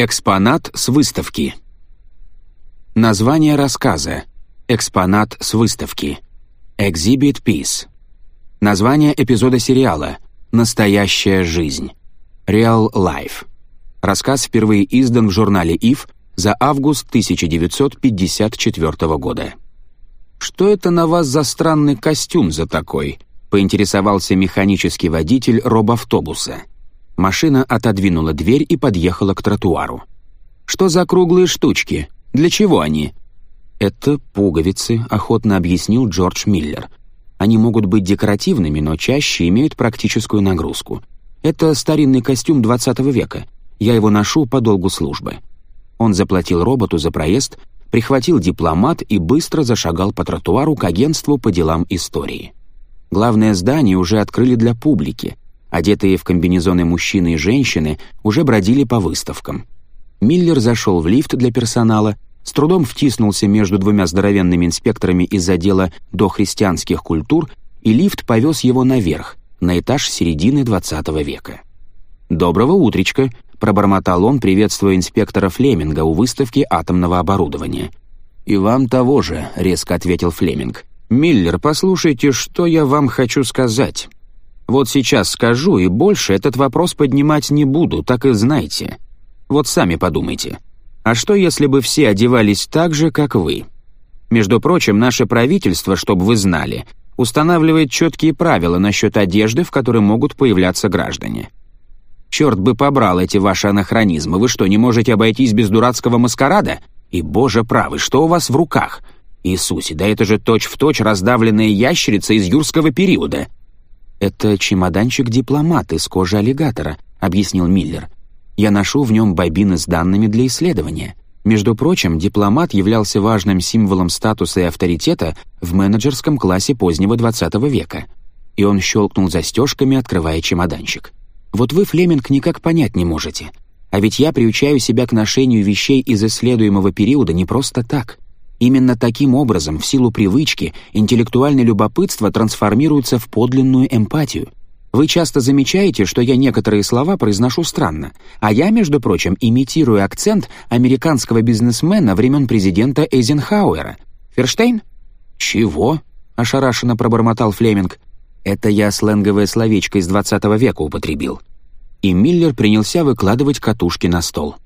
Экспонат с выставки. Название рассказа. Экспонат с выставки. Exhibit Piece. Название эпизода сериала. Настоящая жизнь. Real Life. Рассказ впервые издан в журнале If за август 1954 года. «Что это на вас за странный костюм за такой?» — поинтересовался механический водитель робавтобуса — Машина отодвинула дверь и подъехала к тротуару. «Что за круглые штучки? Для чего они?» «Это пуговицы», — охотно объяснил Джордж Миллер. «Они могут быть декоративными, но чаще имеют практическую нагрузку. Это старинный костюм 20 века. Я его ношу по долгу службы». Он заплатил роботу за проезд, прихватил дипломат и быстро зашагал по тротуару к агентству по делам истории. Главное здание уже открыли для публики, одетые в комбинезоны мужчины и женщины, уже бродили по выставкам. Миллер зашел в лифт для персонала, с трудом втиснулся между двумя здоровенными инспекторами из отдела дохристианских культур, и лифт повез его наверх, на этаж середины 20 века. «Доброго утречка», — пробормотал он, приветствуя инспектора Флеминга у выставки атомного оборудования. «И вам того же», — резко ответил Флеминг. «Миллер, послушайте, что я вам хочу сказать». Вот сейчас скажу, и больше этот вопрос поднимать не буду, так и знайте. Вот сами подумайте. А что, если бы все одевались так же, как вы? Между прочим, наше правительство, чтобы вы знали, устанавливает четкие правила насчет одежды, в которой могут появляться граждане. Черт бы побрал эти ваши анахронизмы, вы что, не можете обойтись без дурацкого маскарада? И, боже правый, что у вас в руках? Иисусе, да это же точь-в-точь точь раздавленная ящерица из юрского периода. «Это чемоданчик-дипломат из кожи аллигатора», — объяснил Миллер. «Я ношу в нем бобины с данными для исследования». Между прочим, дипломат являлся важным символом статуса и авторитета в менеджерском классе позднего 20 века. И он щелкнул застежками, открывая чемоданчик. «Вот вы, Флеминг, никак понять не можете. А ведь я приучаю себя к ношению вещей из исследуемого периода не просто так. Именно таким образом, в силу привычки, интеллектуальное любопытство трансформируется в подлинную эмпатию. Вы часто замечаете, что я некоторые слова произношу странно, а я, между прочим, имитирую акцент американского бизнесмена времен президента Эйзенхауэра. Ферштейн? «Чего?» — ошарашенно пробормотал Флеминг. «Это я сленговое словечко из 20 века употребил». И Миллер принялся выкладывать катушки на стол.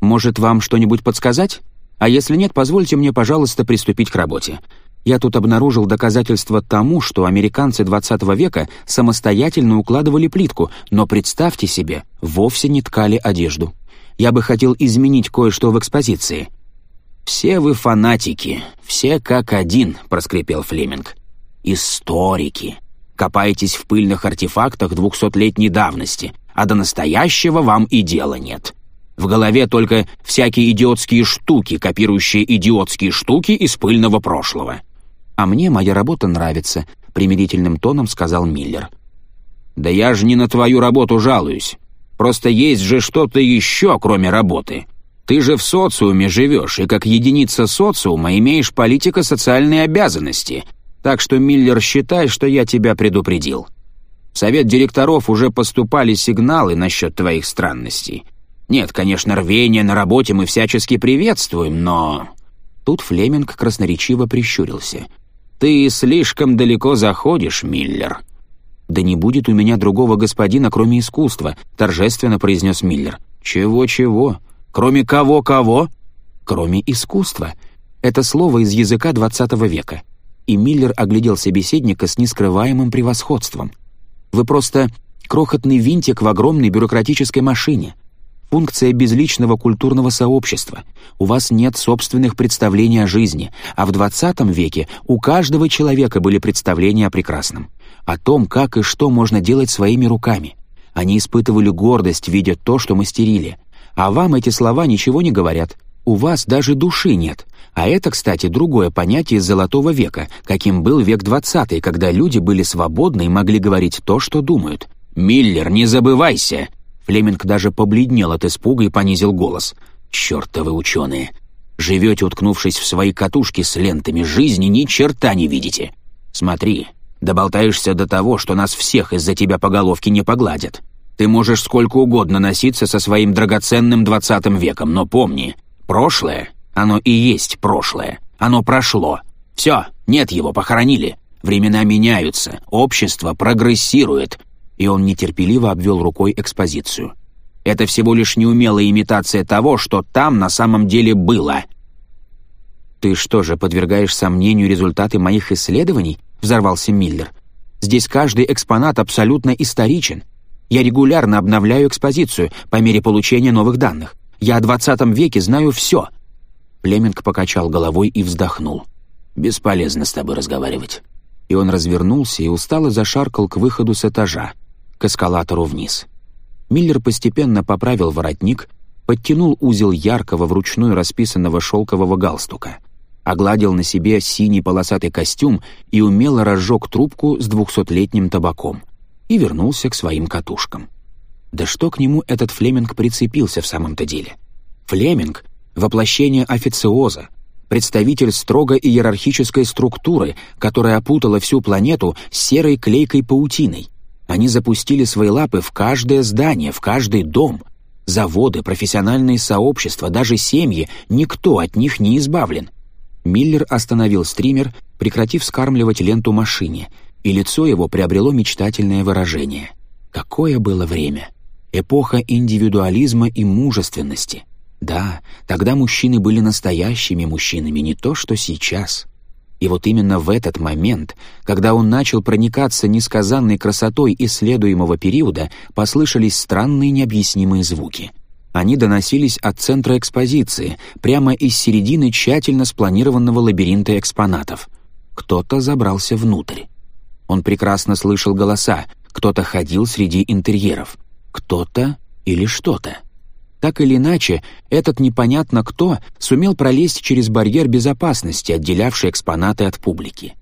«Может, вам что-нибудь подсказать?» А если нет, позвольте мне, пожалуйста, приступить к работе. Я тут обнаружил доказательства тому, что американцы 20 века самостоятельно укладывали плитку, но представьте себе, вовсе не ткали одежду. Я бы хотел изменить кое-что в экспозиции». «Все вы фанатики, все как один», — проскрипел Флеминг. «Историки. Копаетесь в пыльных артефактах двухсотлетней давности, а до настоящего вам и дела нет. В голове только всякие идиотские штуки, копирующие идиотские штуки из пыльного прошлого. «А мне моя работа нравится», — примирительным тоном сказал Миллер. «Да я же не на твою работу жалуюсь. Просто есть же что-то еще, кроме работы. Ты же в социуме живешь, и как единица социума имеешь политико-социальные обязанности. Так что, Миллер, считай, что я тебя предупредил». В совет директоров уже поступали сигналы насчет твоих странностей. Нет, конечно, рвение на работе мы всячески приветствуем, но...» Тут Флеминг красноречиво прищурился. «Ты слишком далеко заходишь, Миллер». «Да не будет у меня другого господина, кроме искусства», — торжественно произнес Миллер. «Чего-чего? Кроме кого-кого?» «Кроме искусства. Это слово из языка XX века». И Миллер оглядел собеседника с нескрываемым превосходством. «Вы просто крохотный винтик в огромной бюрократической машине. Функция безличного культурного сообщества. У вас нет собственных представлений о жизни, а в 20 веке у каждого человека были представления о прекрасном, о том, как и что можно делать своими руками. Они испытывали гордость, видя то, что мастерили. А вам эти слова ничего не говорят. У вас даже души нет. А это, кстати, другое понятие из Золотого века, каким был век 20, когда люди были свободны и могли говорить то, что думают. «Миллер, не забывайся!» Племенк даже побледнел от испуга и понизил голос. "Чёртовы ученые! Живёте, уткнувшись в свои катушки с лентами жизни, ни черта не видите! Смотри, доболтаешься до того, что нас всех из-за тебя по головке не погладят. Ты можешь сколько угодно носиться со своим драгоценным двадцатым веком, но помни, прошлое, оно и есть прошлое, оно прошло. Всё, нет его, похоронили. Времена меняются, общество прогрессирует, и он нетерпеливо обвел рукой экспозицию. «Это всего лишь неумелая имитация того, что там на самом деле было». «Ты что же, подвергаешь сомнению результаты моих исследований?» — взорвался Миллер. «Здесь каждый экспонат абсолютно историчен. Я регулярно обновляю экспозицию по мере получения новых данных. Я о 20 веке знаю все». Племинг покачал головой и вздохнул. «Бесполезно с тобой разговаривать» и он развернулся и устало зашаркал к выходу с этажа к эскалатору вниз. Миллер постепенно поправил воротник, подтянул узел яркого вручную расписанного шелкового галстука, огладил на себе синий полосатый костюм и умело разжег трубку с двухсотлетним табаком и вернулся к своим катушкам. Да что к нему этот Флеминг прицепился в самом-то деле? Флеминг — воплощение официоза, представитель строго иерархической структуры, которая опутала всю планету серой клейкой паутиной — они запустили свои лапы в каждое здание, в каждый дом. Заводы, профессиональные сообщества, даже семьи, никто от них не избавлен. Миллер остановил стример, прекратив скармливать ленту машине, и лицо его приобрело мечтательное выражение. Какое было время! Эпоха индивидуализма и мужественности. Да, тогда мужчины были настоящими мужчинами, не то что сейчас. И вот именно в этот момент, когда он начал проникаться несказанной красотой исследуемого периода, послышались странные необъяснимые звуки. Они доносились от центра экспозиции, прямо из середины тщательно спланированного лабиринта экспонатов. Кто-то забрался внутрь. Он прекрасно слышал голоса, кто-то ходил среди интерьеров, кто-то или что-то. Так или иначе, этот непонятно кто сумел пролезть через барьер безопасности, отделявший экспонаты от публики.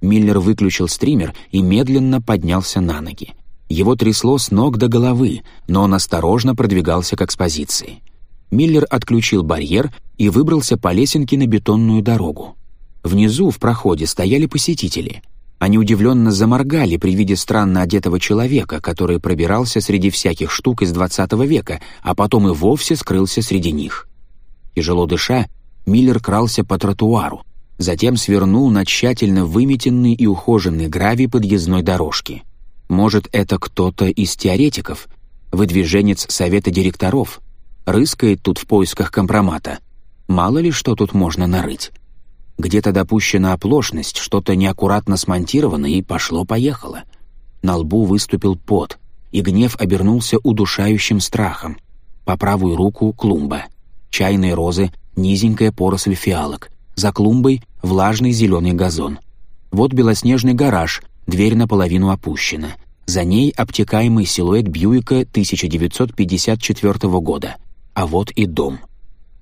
Миллер выключил стример и медленно поднялся на ноги. Его трясло с ног до головы, но он осторожно продвигался к экспозиции. Миллер отключил барьер и выбрался по лесенке на бетонную дорогу. Внизу, в проходе, стояли посетители — они удивленно заморгали при виде странно одетого человека, который пробирался среди всяких штук из двадцатого века, а потом и вовсе скрылся среди них. Тяжело дыша, Миллер крался по тротуару, затем свернул на тщательно выметенный и ухоженный гравий подъездной дорожки. Может, это кто-то из теоретиков, выдвиженец совета директоров, рыскает тут в поисках компромата. Мало ли что тут можно нарыть. Где-то допущена оплошность, что-то неаккуратно смонтировано и пошло-поехало. На лбу выступил пот, и гнев обернулся удушающим страхом. По правую руку — клумба. Чайные розы, низенькая поросль фиалок. За клумбой — влажный зеленый газон. Вот белоснежный гараж, дверь наполовину опущена. За ней обтекаемый силуэт Бьюика 1954 года. А вот и дом.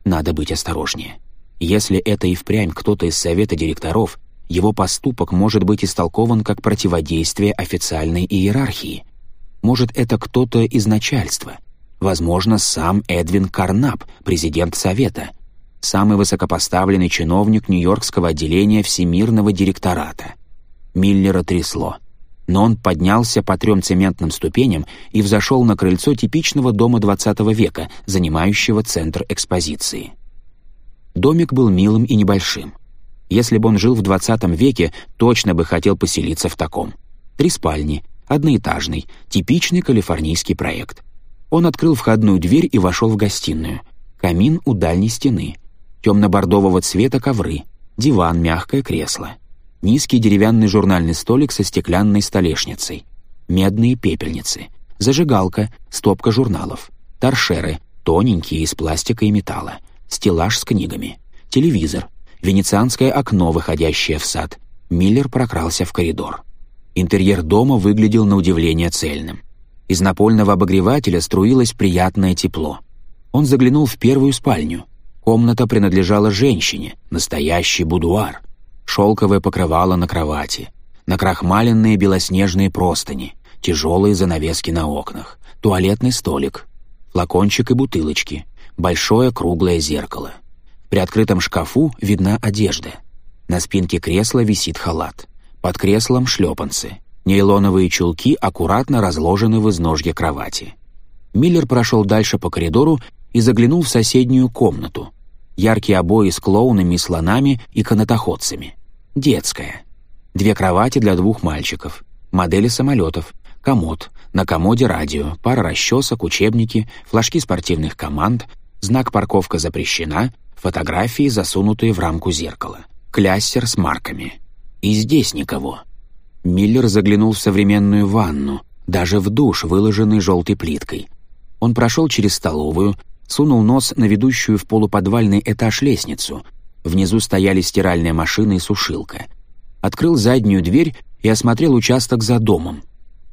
Надо быть осторожнее. Если это и впрямь кто-то из совета директоров, его поступок может быть истолкован как противодействие официальной иерархии. Может, это кто-то из начальства. Возможно, сам Эдвин Карнап, президент совета, самый высокопоставленный чиновник Нью-Йоркского отделения Всемирного директората. Миллера трясло. Но он поднялся по трем цементным ступеням и взошел на крыльцо типичного дома XX века, занимающего центр экспозиции. Домик был милым и небольшим. Если бы он жил в 20 веке, точно бы хотел поселиться в таком. Три спальни, одноэтажный, типичный калифорнийский проект. Он открыл входную дверь и вошел в гостиную. Камин у дальней стены. Темно-бордового цвета ковры. Диван, мягкое кресло. Низкий деревянный журнальный столик со стеклянной столешницей. Медные пепельницы. Зажигалка, стопка журналов. Торшеры, тоненькие, из пластика и металла стеллаж с книгами, телевизор, венецианское окно, выходящее в сад. Миллер прокрался в коридор. Интерьер дома выглядел на удивление цельным. Из напольного обогревателя струилось приятное тепло. Он заглянул в первую спальню. Комната принадлежала женщине, настоящий будуар. Шелковое покрывало на кровати, накрахмаленные белоснежные простыни, тяжелые занавески на окнах, туалетный столик, флакончик и бутылочки, большое круглое зеркало. При открытом шкафу видна одежда. На спинке кресла висит халат. Под креслом шлепанцы. Нейлоновые чулки аккуратно разложены в изножье кровати. Миллер прошел дальше по коридору и заглянул в соседнюю комнату. Яркие обои с клоунами, слонами и канатоходцами. Детская. Две кровати для двух мальчиков. Модели самолетов. Комод. На комоде радио. Пара расчесок, учебники, флажки спортивных команд, Знак «Парковка запрещена», фотографии, засунутые в рамку зеркала, кляссер с марками. И здесь никого. Миллер заглянул в современную ванну, даже в душ, выложенный желтой плиткой. Он прошел через столовую, сунул нос на ведущую в полуподвальный этаж лестницу. Внизу стояли стиральная машина и сушилка. Открыл заднюю дверь и осмотрел участок за домом.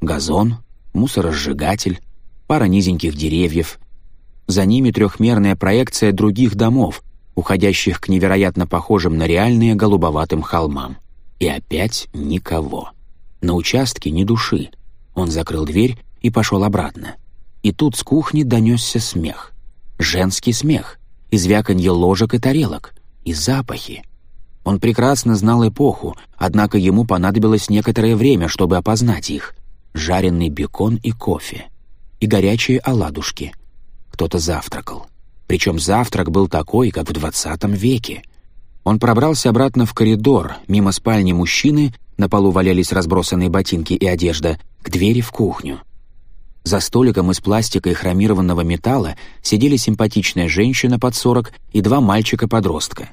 Газон, мусоросжигатель, пара низеньких деревьев, за ними трехмерная проекция других домов, уходящих к невероятно похожим на реальные голубоватым холмам. И опять никого. На участке ни души. Он закрыл дверь и пошел обратно. И тут с кухни донесся смех. Женский смех. извяканье ложек и тарелок. И запахи. Он прекрасно знал эпоху, однако ему понадобилось некоторое время, чтобы опознать их. Жареный бекон и кофе. И горячие оладушки — кто-то завтракал. Причем завтрак был такой, как в двадцатом веке. Он пробрался обратно в коридор, мимо спальни мужчины, на полу валялись разбросанные ботинки и одежда, к двери в кухню. За столиком из пластика и хромированного металла сидели симпатичная женщина под сорок и два мальчика-подростка.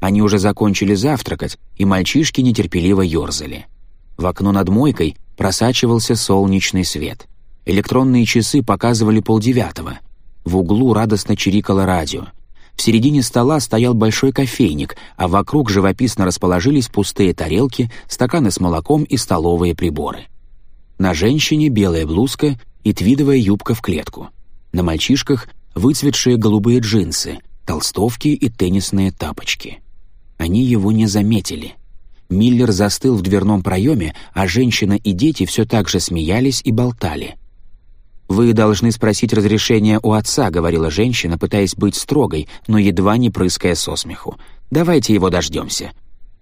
Они уже закончили завтракать, и мальчишки нетерпеливо ерзали. В окно над мойкой просачивался солнечный свет. Электронные часы показывали полдевятого — в углу радостно чирикало радио. В середине стола стоял большой кофейник, а вокруг живописно расположились пустые тарелки, стаканы с молоком и столовые приборы. На женщине белая блузка и твидовая юбка в клетку. На мальчишках выцветшие голубые джинсы, толстовки и теннисные тапочки. Они его не заметили. Миллер застыл в дверном проеме, а женщина и дети все так же смеялись и болтали — «Вы должны спросить разрешения у отца», — говорила женщина, пытаясь быть строгой, но едва не прыская со смеху. «Давайте его дождемся».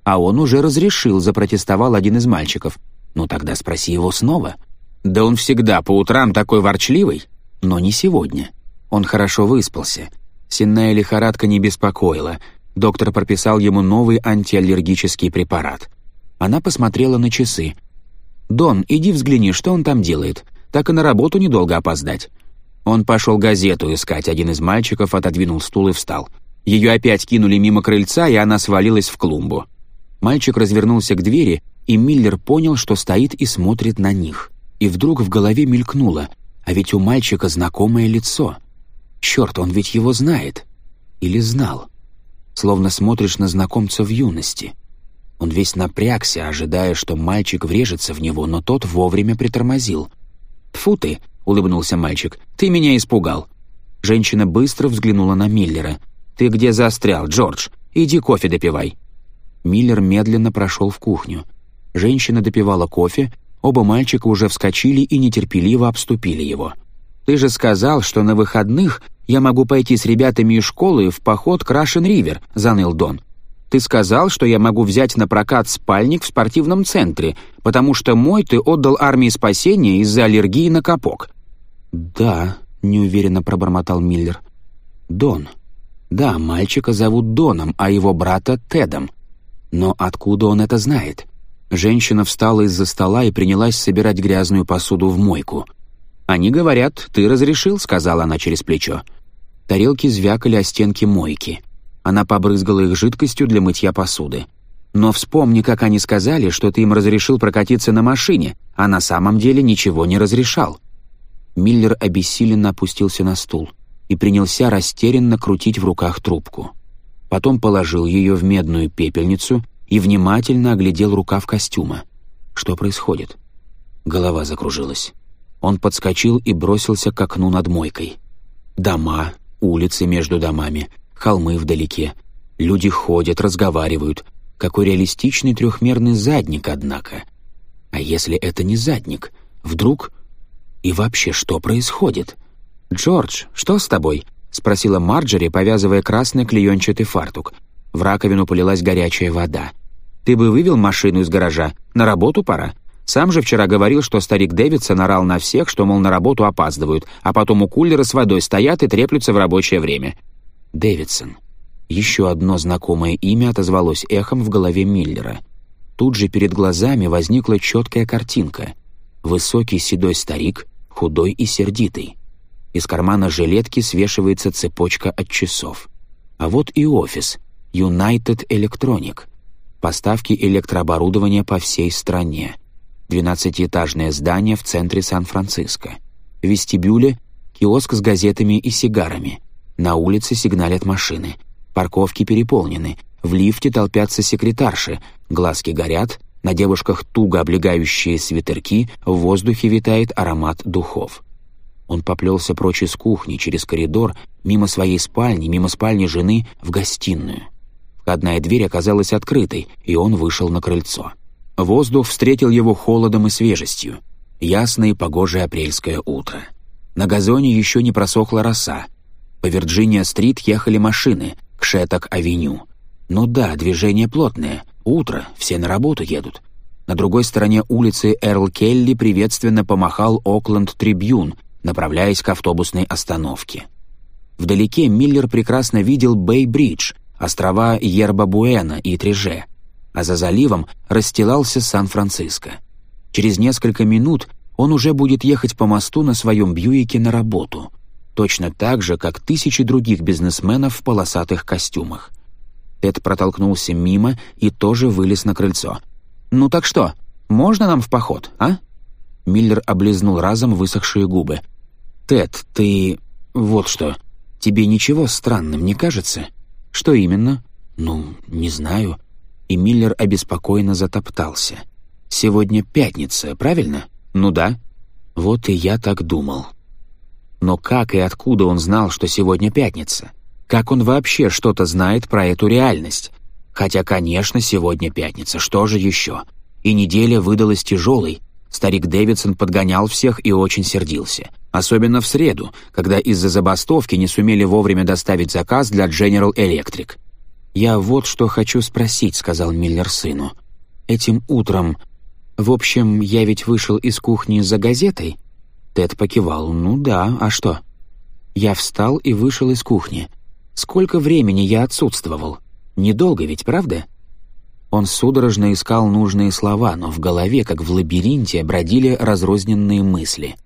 «А он уже разрешил», — запротестовал один из мальчиков. «Ну тогда спроси его снова». «Да он всегда по утрам такой ворчливый». «Но не сегодня. Он хорошо выспался. Сенная лихорадка не беспокоила. Доктор прописал ему новый антиаллергический препарат». Она посмотрела на часы. «Дон, иди взгляни, что он там делает так и на работу недолго опоздать. Он пошел газету искать, один из мальчиков отодвинул стул и встал. Ее опять кинули мимо крыльца, и она свалилась в клумбу. Мальчик развернулся к двери, и Миллер понял, что стоит и смотрит на них. И вдруг в голове мелькнуло, а ведь у мальчика знакомое лицо. Черт, он ведь его знает. Или знал. Словно смотришь на знакомца в юности. Он весь напрягся, ожидая, что мальчик врежется в него, но тот вовремя притормозил. «Тьфу ты!» — улыбнулся мальчик. «Ты меня испугал!» Женщина быстро взглянула на Миллера. «Ты где застрял, Джордж? Иди кофе допивай!» Миллер медленно прошел в кухню. Женщина допивала кофе, оба мальчика уже вскочили и нетерпеливо обступили его. «Ты же сказал, что на выходных я могу пойти с ребятами из школы в поход Крашен-Ривер», — заныл Дон. Ты сказал, что я могу взять на прокат спальник в спортивном центре, потому что мой ты отдал армии спасения из-за аллергии на капок». «Да», — неуверенно пробормотал Миллер. «Дон. Да, мальчика зовут Доном, а его брата — Тедом. Но откуда он это знает?» Женщина встала из-за стола и принялась собирать грязную посуду в мойку. «Они говорят, ты разрешил», — сказала она через плечо. Тарелки звякали о стенки мойки. Она побрызгала их жидкостью для мытья посуды. «Но вспомни, как они сказали, что ты им разрешил прокатиться на машине, а на самом деле ничего не разрешал». Миллер обессиленно опустился на стул и принялся растерянно крутить в руках трубку. Потом положил ее в медную пепельницу и внимательно оглядел рукав костюма. Что происходит? Голова закружилась. Он подскочил и бросился к окну над мойкой. Дома, улицы между домами — холмы вдалеке. Люди ходят, разговаривают. Какой реалистичный трехмерный задник, однако. А если это не задник? Вдруг? И вообще, что происходит? «Джордж, что с тобой?» — спросила Марджери, повязывая красный клеенчатый фартук. В раковину полилась горячая вода. «Ты бы вывел машину из гаража. На работу пора. Сам же вчера говорил, что старик Дэвидсон орал на всех, что, мол, на работу опаздывают, а потом у кулера с водой стоят и треплются в рабочее время. Дэвидсон. Еще одно знакомое имя отозвалось эхом в голове Миллера. Тут же перед глазами возникла четкая картинка. Высокий седой старик, худой и сердитый. Из кармана жилетки свешивается цепочка от часов. А вот и офис United Electronic. Поставки электрооборудования по всей стране. 12-этажное здание в центре Сан-Франциско. В вестибюле — киоск с газетами и сигарами. На улице сигналят машины. Парковки переполнены. В лифте толпятся секретарши. Глазки горят. На девушках туго облегающие свитерки. В воздухе витает аромат духов. Он поплелся прочь из кухни, через коридор, мимо своей спальни, мимо спальни жены, в гостиную. Входная дверь оказалась открытой, и он вышел на крыльцо. Воздух встретил его холодом и свежестью. Ясное погожее апрельское утро. На газоне еще не просохла роса, по Вирджиния-стрит ехали машины, к Шеток-авеню. Ну да, движение плотное. Утро, все на работу едут. На другой стороне улицы Эрл Келли приветственно помахал Окленд Трибьюн, направляясь к автобусной остановке. Вдалеке Миллер прекрасно видел Бэй-Бридж, острова Ерба-Буэна и Треже, а за заливом расстилался Сан-Франциско. Через несколько минут он уже будет ехать по мосту на своем Бьюике на работу — точно так же, как тысячи других бизнесменов в полосатых костюмах. Тед протолкнулся мимо и тоже вылез на крыльцо. «Ну так что, можно нам в поход, а?» Миллер облизнул разом высохшие губы. «Тед, ты... вот что. Тебе ничего странным не кажется?» «Что именно?» «Ну, не знаю». И Миллер обеспокоенно затоптался. «Сегодня пятница, правильно?» «Ну да». «Вот и я так думал». Но как и откуда он знал, что сегодня пятница? Как он вообще что-то знает про эту реальность? Хотя, конечно, сегодня пятница, что же еще? И неделя выдалась тяжелой. Старик Дэвидсон подгонял всех и очень сердился. Особенно в среду, когда из-за забастовки не сумели вовремя доставить заказ для General Electric. «Я вот что хочу спросить», — сказал Миллер сыну. «Этим утром... В общем, я ведь вышел из кухни за газетой, Тед покивал. «Ну да, а что?» Я встал и вышел из кухни. Сколько времени я отсутствовал? Недолго ведь, правда? Он судорожно искал нужные слова, но в голове, как в лабиринте, бродили разрозненные мысли.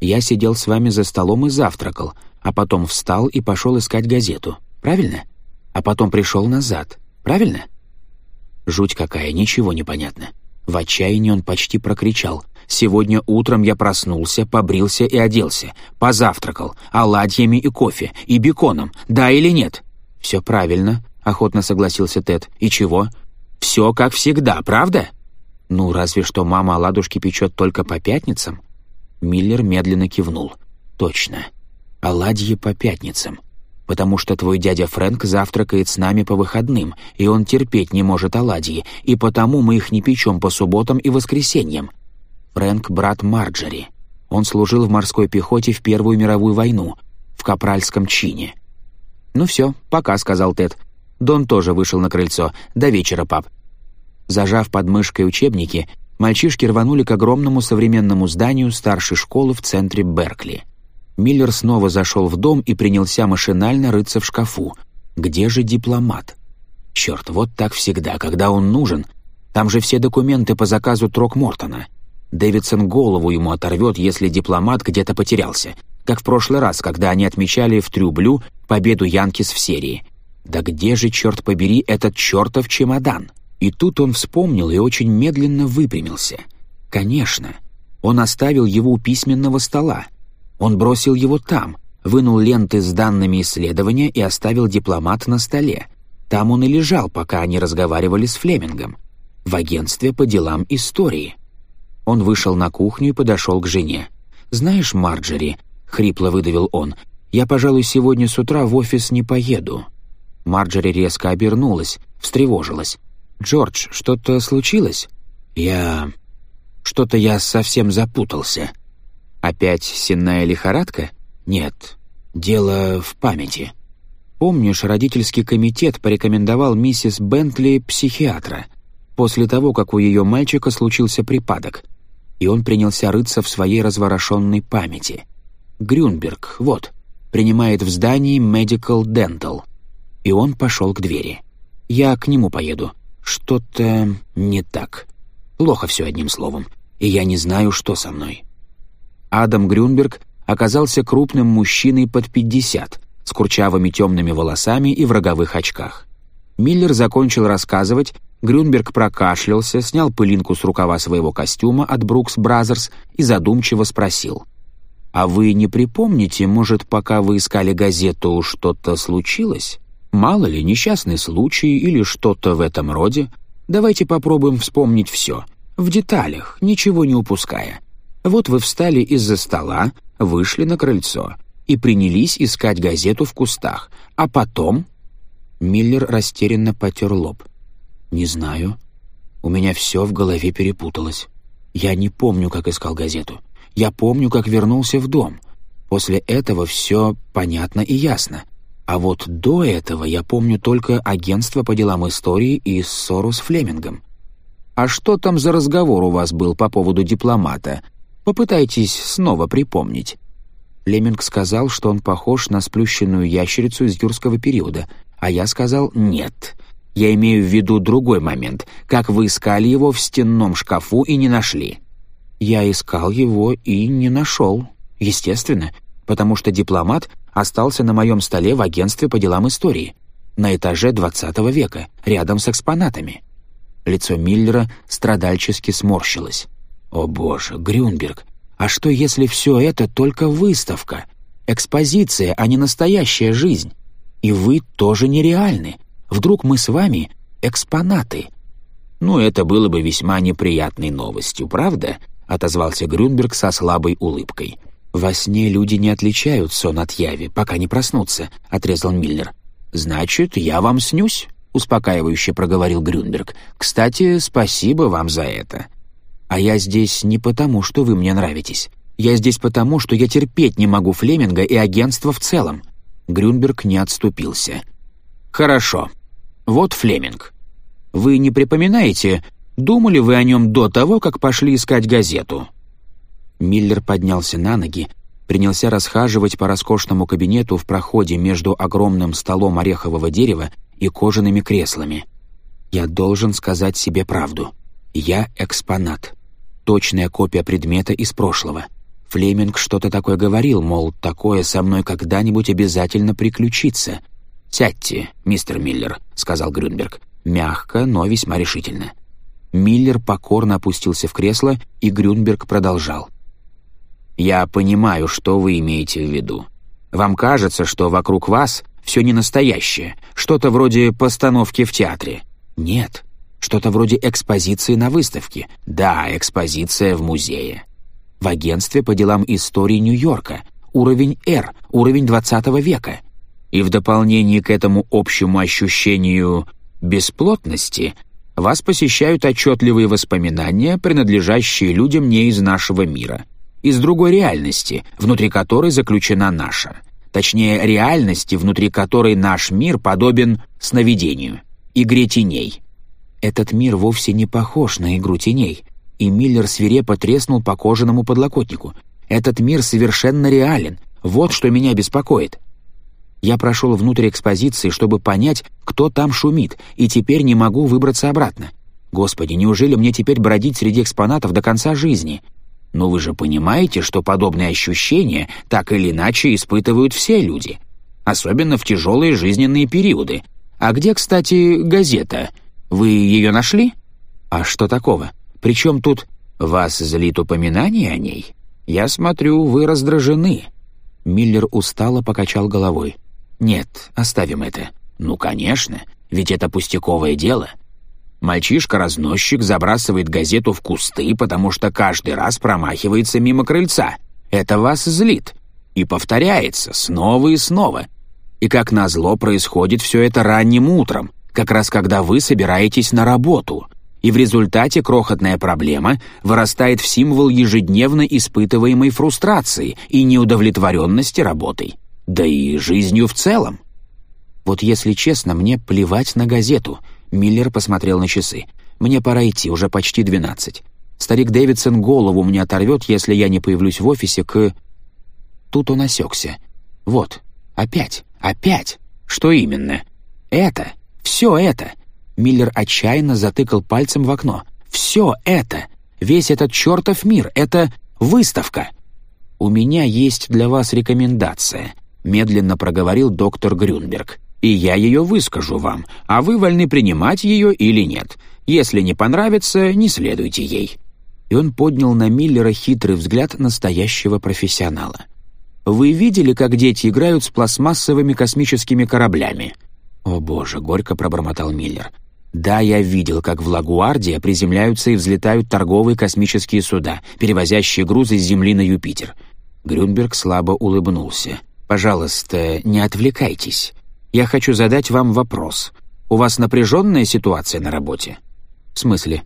Я сидел с вами за столом и завтракал, а потом встал и пошел искать газету. Правильно? А потом пришел назад. Правильно? Жуть какая, ничего не понятно. В отчаянии он почти прокричал. «Сегодня утром я проснулся, побрился и оделся, позавтракал, оладьями и кофе, и беконом, да или нет?» «Все правильно», — охотно согласился Тед. «И чего?» «Все как всегда, правда?» «Ну, разве что мама оладушки печет только по пятницам?» Миллер медленно кивнул. «Точно. Оладьи по пятницам потому что твой дядя Фрэнк завтракает с нами по выходным, и он терпеть не может оладьи, и потому мы их не печем по субботам и воскресеньям. Фрэнк — брат Марджери. Он служил в морской пехоте в Первую мировую войну, в капральском чине. «Ну все, пока», — сказал Тед. Дон тоже вышел на крыльцо. «До вечера, пап». Зажав под мышкой учебники, мальчишки рванули к огромному современному зданию старшей школы в центре Беркли — Миллер снова зашел в дом и принялся машинально рыться в шкафу. Где же дипломат? Черт, вот так всегда, когда он нужен. Там же все документы по заказу Трок Мортона. Дэвидсон голову ему оторвет, если дипломат где-то потерялся, как в прошлый раз, когда они отмечали в Трюблю победу Янкис в серии. Да где же, черт побери, этот чертов чемодан? И тут он вспомнил и очень медленно выпрямился. Конечно, он оставил его у письменного стола — он бросил его там, вынул ленты с данными исследования и оставил дипломат на столе. Там он и лежал, пока они разговаривали с Флемингом. В агентстве по делам истории. Он вышел на кухню и подошел к жене. «Знаешь, Марджери», — хрипло выдавил он, — «я, пожалуй, сегодня с утра в офис не поеду». Марджери резко обернулась, встревожилась. «Джордж, что-то случилось?» «Я...» «Что-то я совсем запутался. Опять сенная лихорадка? Нет. Дело в памяти. Помнишь, родительский комитет порекомендовал миссис Бентли психиатра после того, как у ее мальчика случился припадок, и он принялся рыться в своей разворошенной памяти. Грюнберг, Вот, принимает в здании Medical Dental. И он пошел к двери. Я к нему поеду. Что-то не так. Плохо все одним словом, и я не знаю, что со мной. Адам Грюнберг оказался крупным мужчиной под 50, с курчавыми темными волосами и в роговых очках. Миллер закончил рассказывать, Грюнберг прокашлялся, снял пылинку с рукава своего костюма от Brooks Brothers и задумчиво спросил. «А вы не припомните, может, пока вы искали газету, что-то случилось? Мало ли, несчастный случай или что-то в этом роде? Давайте попробуем вспомнить все. В деталях, ничего не упуская. Вот вы встали из-за стола, вышли на крыльцо и принялись искать газету в кустах, а потом...» Миллер растерянно потер лоб. «Не знаю. У меня все в голове перепуталось. Я не помню, как искал газету. Я помню, как вернулся в дом. После этого все понятно и ясно. А вот до этого я помню только агентство по делам истории и ссору с Флемингом. А что там за разговор у вас был по поводу дипломата?» Попытайтесь снова припомнить». Леминг сказал, что он похож на сплющенную ящерицу из юрского периода, а я сказал «нет». Я имею в виду другой момент, как вы искали его в стенном шкафу и не нашли. Я искал его и не нашел. Естественно, потому что дипломат остался на моем столе в агентстве по делам истории, на этаже 20 века, рядом с экспонатами. Лицо Миллера страдальчески сморщилось. О боже, Грюнберг, а что если все это только выставка, экспозиция, а не настоящая жизнь? И вы тоже нереальны. Вдруг мы с вами экспонаты? Ну, это было бы весьма неприятной новостью, правда? Отозвался Грюнберг со слабой улыбкой. «Во сне люди не отличают сон от яви, пока не проснутся», — отрезал Миллер. «Значит, я вам снюсь?» — успокаивающе проговорил Грюнберг. «Кстати, спасибо вам за это». А я здесь не потому, что вы мне нравитесь. Я здесь потому, что я терпеть не могу Флеминга и агентство в целом». Грюнберг не отступился. «Хорошо. Вот Флеминг. Вы не припоминаете, думали вы о нем до того, как пошли искать газету?» Миллер поднялся на ноги, принялся расхаживать по роскошному кабинету в проходе между огромным столом орехового дерева и кожаными креслами. «Я должен сказать себе правду. Я экспонат точная копия предмета из прошлого. Флеминг что-то такое говорил, мол, такое со мной когда-нибудь обязательно приключится. «Сядьте, мистер Миллер», — сказал Грюнберг, мягко, но весьма решительно. Миллер покорно опустился в кресло, и Грюнберг продолжал. «Я понимаю, что вы имеете в виду. Вам кажется, что вокруг вас все не настоящее, что-то вроде постановки в театре. Нет, что-то вроде экспозиции на выставке. Да, экспозиция в музее. В агентстве по делам истории Нью-Йорка. Уровень R, уровень 20 века. И в дополнение к этому общему ощущению бесплотности вас посещают отчетливые воспоминания, принадлежащие людям не из нашего мира, из другой реальности, внутри которой заключена наша. Точнее, реальности, внутри которой наш мир подобен сновидению, игре теней — этот мир вовсе не похож на игру теней, и Миллер свирепо треснул по кожаному подлокотнику. Этот мир совершенно реален, вот что меня беспокоит. Я прошел внутрь экспозиции, чтобы понять, кто там шумит, и теперь не могу выбраться обратно. Господи, неужели мне теперь бродить среди экспонатов до конца жизни? Но вы же понимаете, что подобные ощущения так или иначе испытывают все люди, особенно в тяжелые жизненные периоды. А где, кстати, газета?» Вы ее нашли? А что такого? Причем тут вас злит упоминание о ней? Я смотрю, вы раздражены». Миллер устало покачал головой. «Нет, оставим это». «Ну, конечно, ведь это пустяковое дело. Мальчишка-разносчик забрасывает газету в кусты, потому что каждый раз промахивается мимо крыльца. Это вас злит. И повторяется снова и снова. И как назло происходит все это ранним утром как раз когда вы собираетесь на работу, и в результате крохотная проблема вырастает в символ ежедневно испытываемой фрустрации и неудовлетворенности работой, да и жизнью в целом. «Вот если честно, мне плевать на газету», — Миллер посмотрел на часы. «Мне пора идти, уже почти двенадцать. Старик Дэвидсон голову мне оторвет, если я не появлюсь в офисе к...» Тут он осекся. «Вот, опять, опять!» «Что именно?» «Это!» Все это!» Миллер отчаянно затыкал пальцем в окно. «Все это! Весь этот чертов мир! Это выставка!» «У меня есть для вас рекомендация», — медленно проговорил доктор Грюнберг. «И я ее выскажу вам, а вы вольны принимать ее или нет. Если не понравится, не следуйте ей». И он поднял на Миллера хитрый взгляд настоящего профессионала. «Вы видели, как дети играют с пластмассовыми космическими кораблями?» «О боже!» — горько пробормотал Миллер. «Да, я видел, как в Лагуардии приземляются и взлетают торговые космические суда, перевозящие грузы с Земли на Юпитер». Грюнберг слабо улыбнулся. «Пожалуйста, не отвлекайтесь. Я хочу задать вам вопрос. У вас напряженная ситуация на работе?» «В смысле?»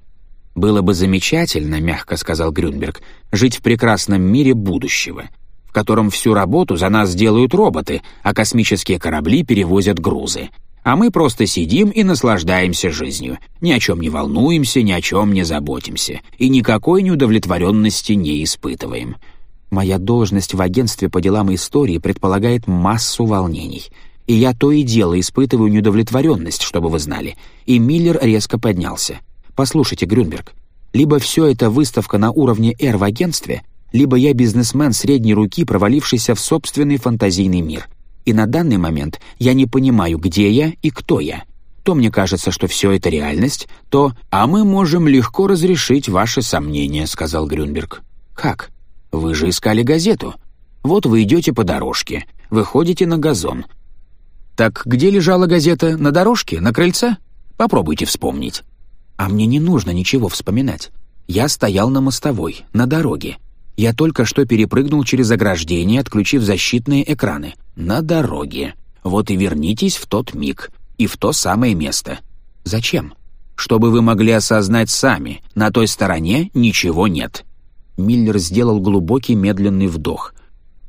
«Было бы замечательно, — мягко сказал Грюнберг, — жить в прекрасном мире будущего в котором всю работу за нас делают роботы, а космические корабли перевозят грузы. А мы просто сидим и наслаждаемся жизнью, ни о чем не волнуемся, ни о чем не заботимся, и никакой неудовлетворенности не испытываем. Моя должность в агентстве по делам истории предполагает массу волнений, и я то и дело испытываю неудовлетворенность, чтобы вы знали. И Миллер резко поднялся. «Послушайте, Грюнберг, либо все это выставка на уровне «Р» в агентстве, либо я бизнесмен средней руки, провалившийся в собственный фантазийный мир. И на данный момент я не понимаю, где я и кто я. То мне кажется, что все это реальность, то «а мы можем легко разрешить ваши сомнения», — сказал Грюнберг. «Как? Вы же искали газету. Вот вы идете по дорожке, выходите на газон». «Так где лежала газета? На дорожке? На крыльце? Попробуйте вспомнить». «А мне не нужно ничего вспоминать. Я стоял на мостовой, на дороге. Я только что перепрыгнул через ограждение, отключив защитные экраны. На дороге. Вот и вернитесь в тот миг. И в то самое место. Зачем? Чтобы вы могли осознать сами, на той стороне ничего нет. Миллер сделал глубокий медленный вдох.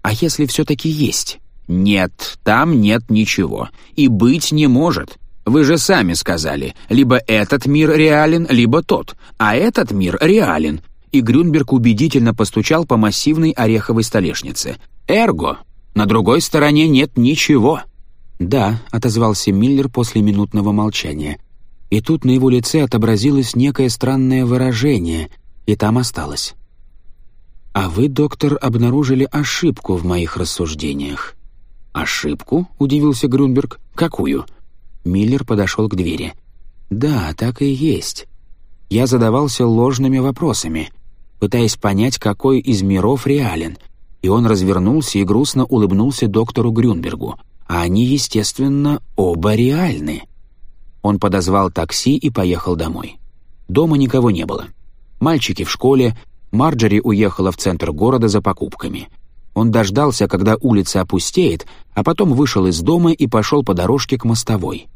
А если все-таки есть? Нет, там нет ничего. И быть не может. Вы же сами сказали, либо этот мир реален, либо тот. А этот мир реален, и Грюнберг убедительно постучал по массивной ореховой столешнице. «Эрго! На другой стороне нет ничего!» «Да», — отозвался Миллер после минутного молчания. И тут на его лице отобразилось некое странное выражение, и там осталось. «А вы, доктор, обнаружили ошибку в моих рассуждениях». «Ошибку?» — удивился Грюнберг. «Какую?» Миллер подошел к двери. «Да, так и есть. Я задавался ложными вопросами пытаясь понять, какой из миров реален, и он развернулся и грустно улыбнулся доктору Грюнбергу, а они, естественно, оба реальны. Он подозвал такси и поехал домой. Дома никого не было. Мальчики в школе, Марджери уехала в центр города за покупками. Он дождался, когда улица опустеет, а потом вышел из дома и пошел по дорожке к мостовой.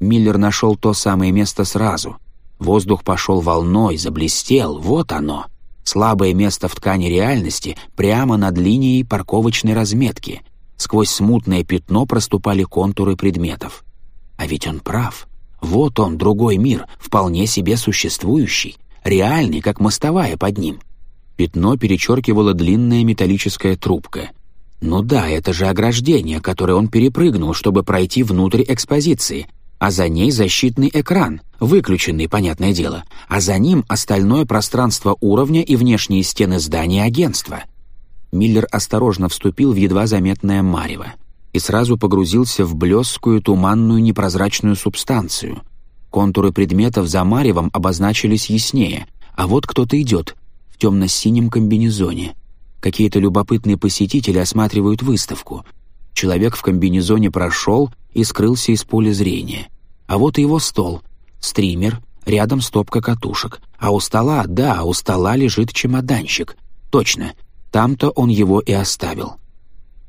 Миллер нашел то самое место сразу. Воздух пошел волной, заблестел, вот оно — слабое место в ткани реальности прямо над линией парковочной разметки. Сквозь смутное пятно проступали контуры предметов. А ведь он прав. Вот он, другой мир, вполне себе существующий, реальный, как мостовая под ним. Пятно перечеркивало длинная металлическая трубка. Ну да, это же ограждение, которое он перепрыгнул, чтобы пройти внутрь экспозиции, а за ней защитный экран, выключенный, понятное дело, а за ним остальное пространство уровня и внешние стены здания агентства. Миллер осторожно вступил в едва заметное марево и сразу погрузился в блескую, туманную, непрозрачную субстанцию. Контуры предметов за маревом обозначились яснее, а вот кто-то идет в темно-синем комбинезоне. Какие-то любопытные посетители осматривают выставку. Человек в комбинезоне прошел — и скрылся из поля зрения. А вот и его стол. Стример, рядом стопка катушек. А у стола, да, у стола лежит чемоданчик. Точно, там-то он его и оставил.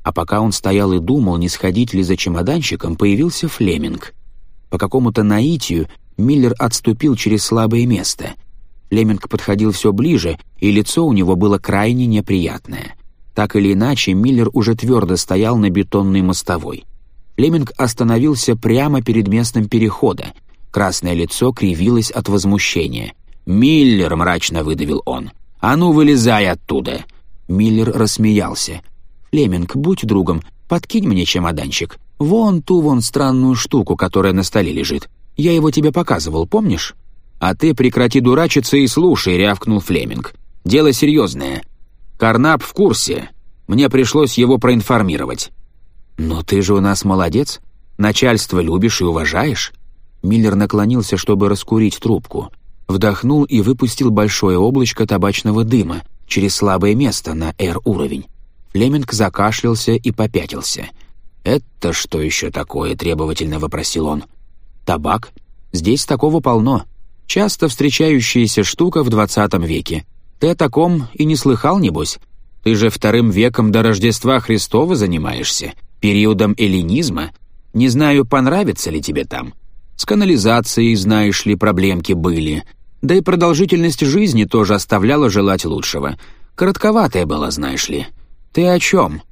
А пока он стоял и думал, не сходить ли за чемоданчиком, появился Флеминг. По какому-то наитию Миллер отступил через слабое место. Флеминг подходил все ближе, и лицо у него было крайне неприятное. Так или иначе, Миллер уже твердо стоял на бетонной мостовой — Леминг остановился прямо перед местом перехода. Красное лицо кривилось от возмущения. «Миллер!» — мрачно выдавил он. «А ну, вылезай оттуда!» Миллер рассмеялся. «Леминг, будь другом, подкинь мне чемоданчик. Вон ту вон странную штуку, которая на столе лежит. Я его тебе показывал, помнишь?» «А ты прекрати дурачиться и слушай», — рявкнул Флеминг. «Дело серьезное. Карнап в курсе. Мне пришлось его проинформировать. «Но ты же у нас молодец. Начальство любишь и уважаешь». Миллер наклонился, чтобы раскурить трубку. Вдохнул и выпустил большое облачко табачного дыма через слабое место на R-уровень. Флеминг закашлялся и попятился. «Это что еще такое?» — требовательно вопросил он. «Табак? Здесь такого полно. Часто встречающаяся штука в 20 веке. Ты о таком и не слыхал, небось? Ты же вторым веком до Рождества Христова занимаешься периодом эллинизма, не знаю, понравится ли тебе там. С канализацией, знаешь ли, проблемки были. Да и продолжительность жизни тоже оставляла желать лучшего. Коротковатая была, знаешь ли. Ты о чем?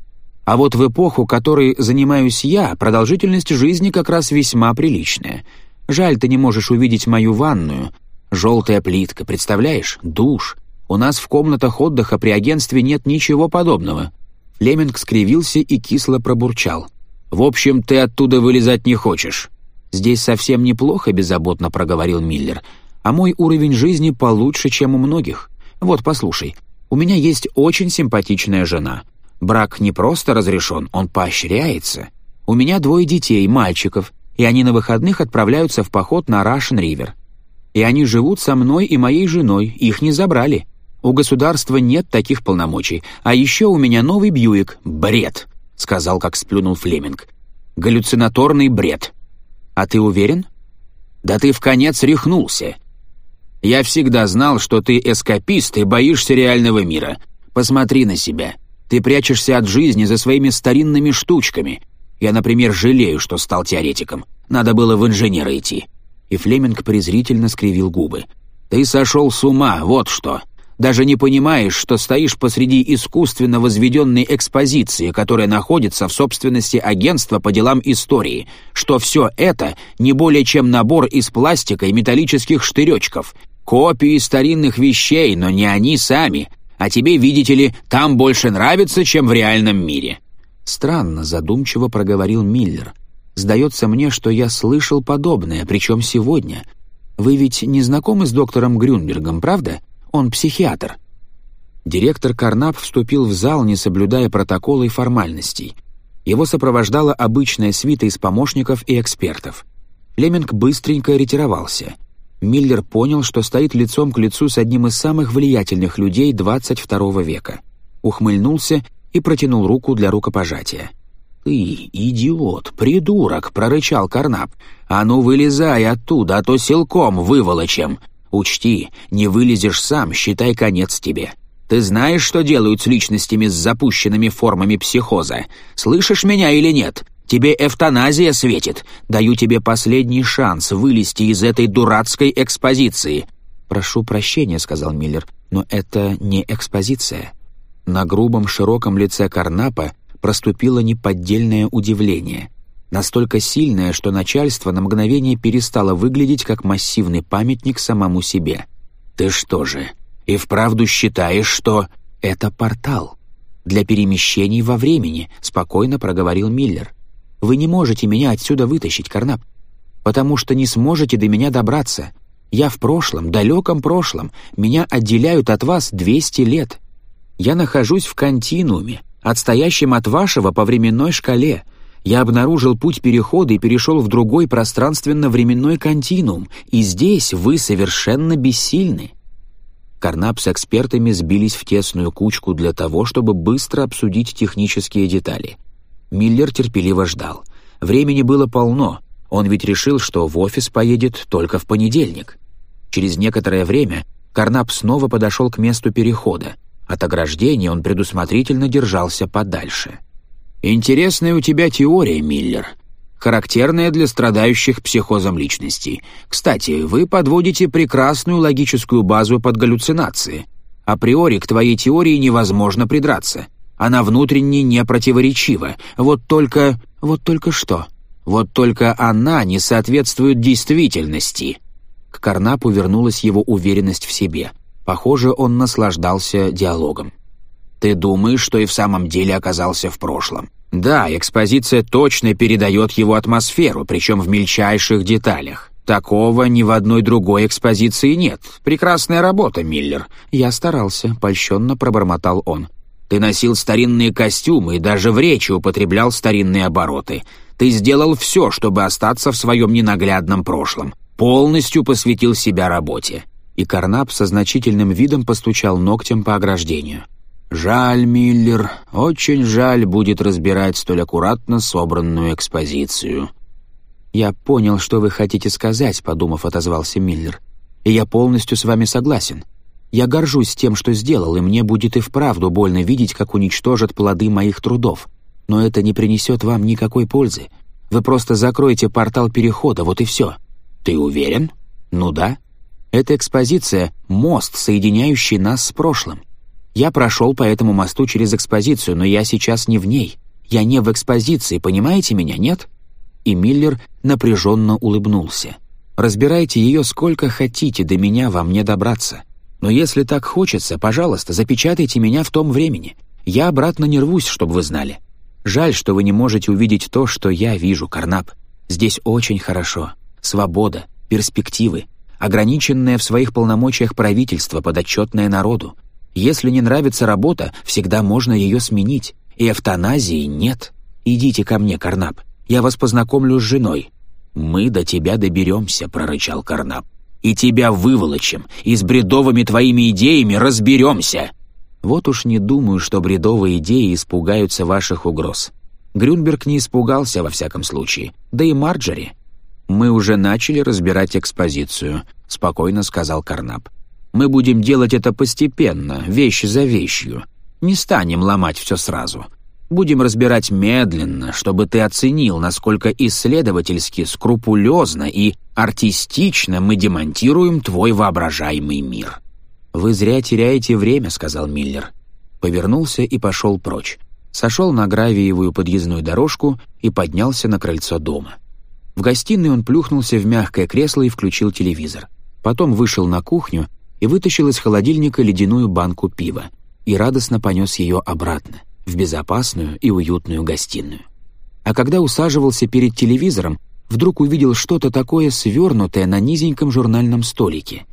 А вот в эпоху, которой занимаюсь я, продолжительность жизни как раз весьма приличная. Жаль, ты не можешь увидеть мою ванную. Желтая плитка, представляешь? Душ. У нас в комнатах отдыха при агентстве нет ничего подобного. Леминг скривился и кисло пробурчал. «В общем, ты оттуда вылезать не хочешь». «Здесь совсем неплохо», — беззаботно проговорил Миллер. «А мой уровень жизни получше, чем у многих. Вот, послушай, у меня есть очень симпатичная жена. Брак не просто разрешен, он поощряется. У меня двое детей, мальчиков, и они на выходных отправляются в поход на Рашен-Ривер. И они живут со мной и моей женой, их не забрали. У государства нет таких полномочий. А еще у меня новый Бьюик. Бред!» — сказал, как сплюнул Флеминг. «Галлюцинаторный бред». «А ты уверен?» «Да ты в конец рехнулся. Я всегда знал, что ты эскапист и боишься реального мира. Посмотри на себя. Ты прячешься от жизни за своими старинными штучками. Я, например, жалею, что стал теоретиком. Надо было в инженера идти». И Флеминг презрительно скривил губы. «Ты сошел с ума, вот что!» даже не понимаешь, что стоишь посреди искусственно возведенной экспозиции, которая находится в собственности агентства по делам истории, что все это не более чем набор из пластика и металлических штыречков, копии старинных вещей, но не они сами, а тебе, видите ли, там больше нравится, чем в реальном мире». Странно задумчиво проговорил Миллер. «Сдается мне, что я слышал подобное, причем сегодня. Вы ведь не знакомы с доктором Грюнбергом, правда?» Он психиатр». Директор Карнап вступил в зал, не соблюдая протокола и формальностей. Его сопровождала обычная свита из помощников и экспертов. Леминг быстренько ретировался. Миллер понял, что стоит лицом к лицу с одним из самых влиятельных людей 22 века. Ухмыльнулся и протянул руку для рукопожатия. «Ты, идиот, придурок!» — прорычал Карнап. «А ну, вылезай оттуда, а то силком выволочем!» Учти, не вылезешь сам, считай конец тебе. Ты знаешь, что делают с личностями с запущенными формами психоза? Слышишь меня или нет? Тебе эвтаназия светит. Даю тебе последний шанс вылезти из этой дурацкой экспозиции». «Прошу прощения», — сказал Миллер, — «но это не экспозиция». На грубом широком лице Карнапа проступило неподдельное удивление настолько сильное, что начальство на мгновение перестало выглядеть как массивный памятник самому себе. «Ты что же, и вправду считаешь, что...» «Это портал. Для перемещений во времени», — спокойно проговорил Миллер. «Вы не можете меня отсюда вытащить, Карнап, потому что не сможете до меня добраться. Я в прошлом, далеком прошлом. Меня отделяют от вас 200 лет. Я нахожусь в континууме, отстоящем от вашего по временной шкале, я обнаружил путь перехода и перешел в другой пространственно-временной континуум, и здесь вы совершенно бессильны». Карнап с экспертами сбились в тесную кучку для того, чтобы быстро обсудить технические детали. Миллер терпеливо ждал. Времени было полно, он ведь решил, что в офис поедет только в понедельник. Через некоторое время Карнап снова подошел к месту перехода. От ограждения он предусмотрительно держался подальше — «Интересная у тебя теория, Миллер, характерная для страдающих психозом личностей. Кстати, вы подводите прекрасную логическую базу под галлюцинации. Априори к твоей теории невозможно придраться. Она внутренне не. Вот только... вот только что? Вот только она не соответствует действительности». К Карнапу вернулась его уверенность в себе. Похоже, он наслаждался диалогом ты думаешь, что и в самом деле оказался в прошлом. Да, экспозиция точно передает его атмосферу, причем в мельчайших деталях. Такого ни в одной другой экспозиции нет. Прекрасная работа, Миллер. Я старался, польщенно пробормотал он. Ты носил старинные костюмы и даже в речи употреблял старинные обороты. Ты сделал все, чтобы остаться в своем ненаглядном прошлом. Полностью посвятил себя работе. И Карнап со значительным видом постучал ногтем по ограждению. Жаль, Миллер, очень жаль будет разбирать столь аккуратно собранную экспозицию. «Я понял, что вы хотите сказать», — подумав, отозвался Миллер. «И я полностью с вами согласен. Я горжусь тем, что сделал, и мне будет и вправду больно видеть, как уничтожат плоды моих трудов. Но это не принесет вам никакой пользы. Вы просто закроете портал перехода, вот и все». «Ты уверен?» «Ну да. Эта экспозиция — мост, соединяющий нас с прошлым. Я прошел по этому мосту через экспозицию, но я сейчас не в ней. Я не в экспозиции, понимаете меня, нет?» И Миллер напряженно улыбнулся. «Разбирайте ее сколько хотите, до меня вам не добраться. Но если так хочется, пожалуйста, запечатайте меня в том времени. Я обратно не рвусь, чтобы вы знали. Жаль, что вы не можете увидеть то, что я вижу, Карнап. Здесь очень хорошо. Свобода, перспективы, ограниченное в своих полномочиях правительство, подотчетное народу, если не нравится работа, всегда можно ее сменить. И эвтаназии нет. Идите ко мне, Карнап. Я вас познакомлю с женой». «Мы до тебя доберемся», — прорычал Карнап. «И тебя выволочим, и с бредовыми твоими идеями разберемся». «Вот уж не думаю, что бредовые идеи испугаются ваших угроз». Грюнберг не испугался, во всяком случае. Да и Марджери. «Мы уже начали разбирать экспозицию», — спокойно сказал Карнап. Мы будем делать это постепенно, вещь за вещью. Не станем ломать все сразу. Будем разбирать медленно, чтобы ты оценил, насколько исследовательски, скрупулезно и артистично мы демонтируем твой воображаемый мир». «Вы зря теряете время», — сказал Миллер. Повернулся и пошел прочь. Сошел на гравиевую подъездную дорожку и поднялся на крыльцо дома. В гостиной он плюхнулся в мягкое кресло и включил телевизор. Потом вышел на кухню и вытащил из холодильника ледяную банку пива и радостно понес ее обратно, в безопасную и уютную гостиную. А когда усаживался перед телевизором, вдруг увидел что-то такое свернутое на низеньком журнальном столике.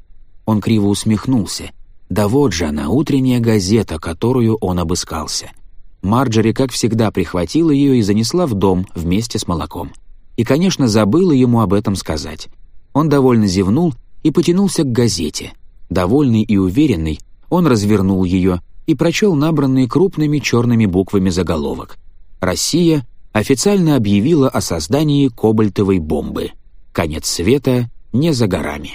Он криво усмехнулся. Да вот же она, утренняя газета, которую он обыскался. Марджери, как всегда, прихватила ее и занесла в дом вместе с молоком. И, конечно, забыла ему об этом сказать. Он довольно зевнул и потянулся к газете — Довольный и уверенный, он развернул ее и прочел набранные крупными черными буквами заголовок. «Россия официально объявила о создании кобальтовой бомбы. Конец света не за горами».